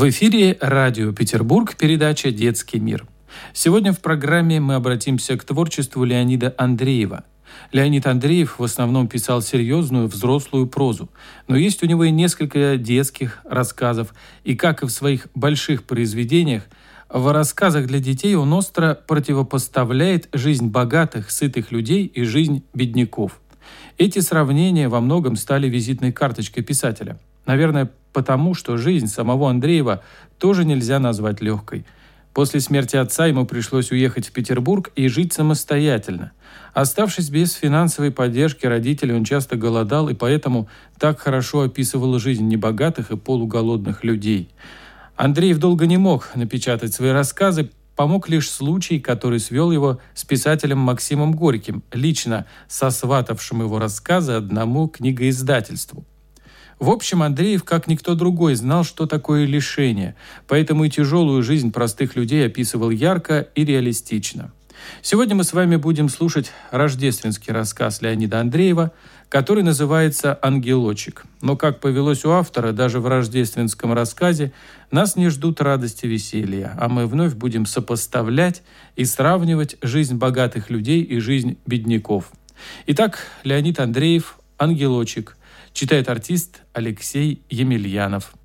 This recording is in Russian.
В эфире радио Петербург, передача «Детский мир». Сегодня в программе мы обратимся к творчеству Леонида Андреева. Леонид Андреев в основном писал серьезную взрослую прозу, но есть у него и несколько детских рассказов, и, как и в своих больших произведениях, в рассказах для детей он остро противопоставляет жизнь богатых, сытых людей и жизнь бедняков. Эти сравнения во многом стали визитной карточкой писателя. Наверное, потому что жизнь самого Андреева тоже нельзя назвать легкой. После смерти отца ему пришлось уехать в Петербург и жить самостоятельно. Оставшись без финансовой поддержки родителей, он часто голодал и поэтому так хорошо описывал жизнь небогатых и полуголодных людей. Андреев долго не мог напечатать свои рассказы, помог лишь случай, который свел его с писателем Максимом Горьким, лично сосватавшим его рассказы одному книгоиздательству. В общем, Андреев, как никто другой, знал, что такое лишение, поэтому и тяжелую жизнь простых людей описывал ярко и реалистично. Сегодня мы с вами будем слушать рождественский рассказ Леонида Андреева, который называется «Ангелочек». Но, как повелось у автора, даже в рождественском рассказе нас не ждут радости и веселья, а мы вновь будем сопоставлять и сравнивать жизнь богатых людей и жизнь бедняков. Итак, Леонид Андреев «Ангелочек», Читает артист Алексей Емельянов.